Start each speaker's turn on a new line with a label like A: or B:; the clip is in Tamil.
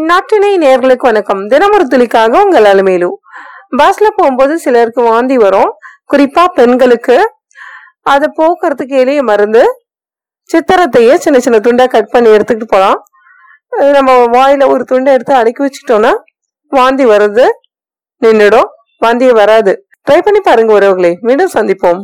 A: நாட்டினை நேர்களுக்கு வணக்கம். தினமொரு துளிக்காக உங்கள் அலுமையிலு. பஸ்ல போகும்போது சிலருக்கு வாந்தி வரும். குறிப்பா பெண்களுக்கு. அதை போக்குறதுக்கு எளிய மருந்து. சித்திரத்தையே சின்ன சின்ன துண்டா கட் பண்ணி எடுத்துக்கிட்டு போகலாம் நம்ம வாயில ஒரு துண்டை எடுத்து அடுக்கி வச்சுட்டோம்னா வாந்தி வருது. நின்றுடும் வாந்தியே வராது. ட்ரை பண்ணி பாருங்க உறவுகளே. மீண்டும் சந்திப்போம்.